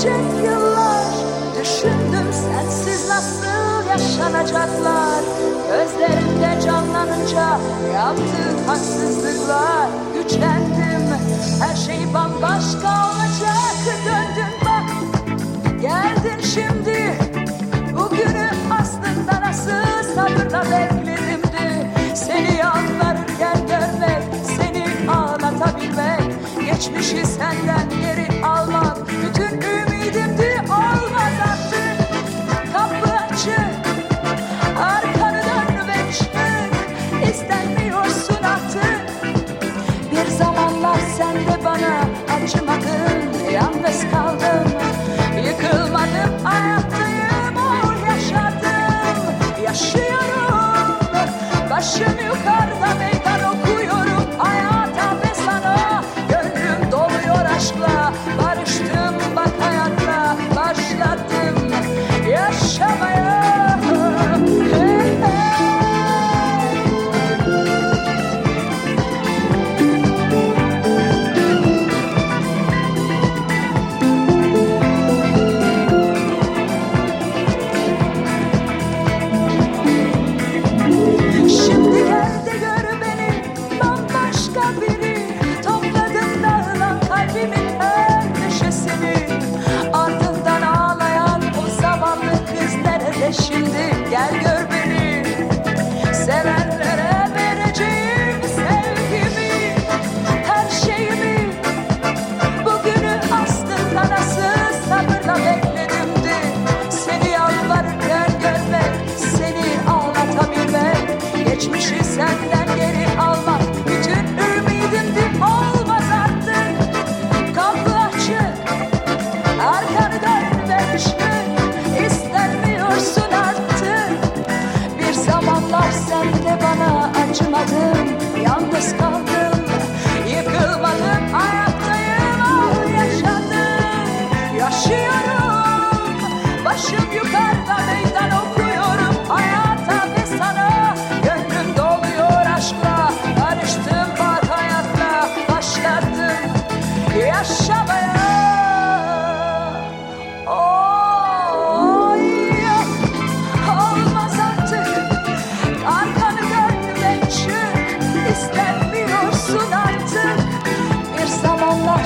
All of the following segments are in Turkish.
geçecek yıllar. Düşündüm sensiz nasıl yaşanacaklar. Gözlerimde canlanınca yaptığın haksızlıklar. Güçlendim her şey bambaşka olacak. Döndün bak geldin şimdi. Bugünü aslında nasıl sabırla bekledimdi Seni yalvarırken görmek seni ağlatabilmek. Geçmişi senden geri almak bütün yalnız kaldım. Yıkılmadım ayaktayım ah yaşadım. Yaşıyorum. Başım yukarıda meydan okuyorum. Hayata ve sana gönlüm doluyor aşkla. Karıştım bak hayatla başlattım. Yaşadım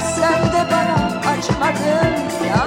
Sen de bana açmadın ya.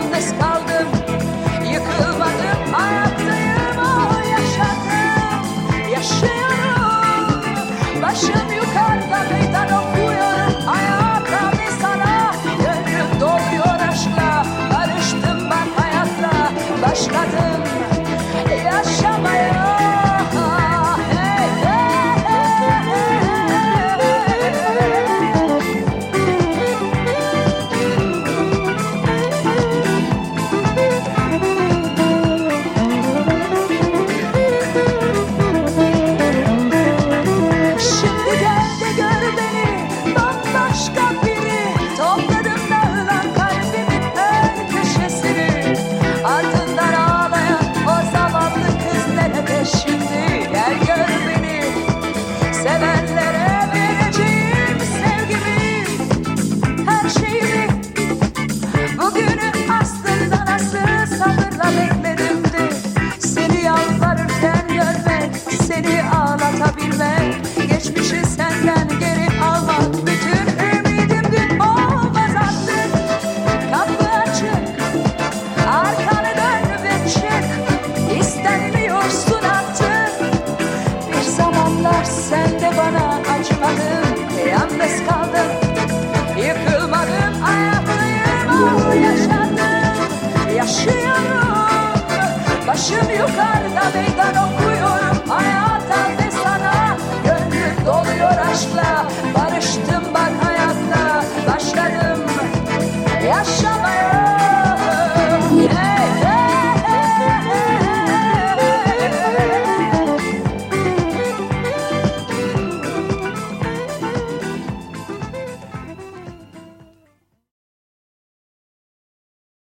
açmadım Yalnız kaldım. Yıkılmadım ayaklıyım yaşadım. Yaşıyorum Başım yukarıda meydan okuyorum. Hayata ve Gönlüm doluyor aşkla.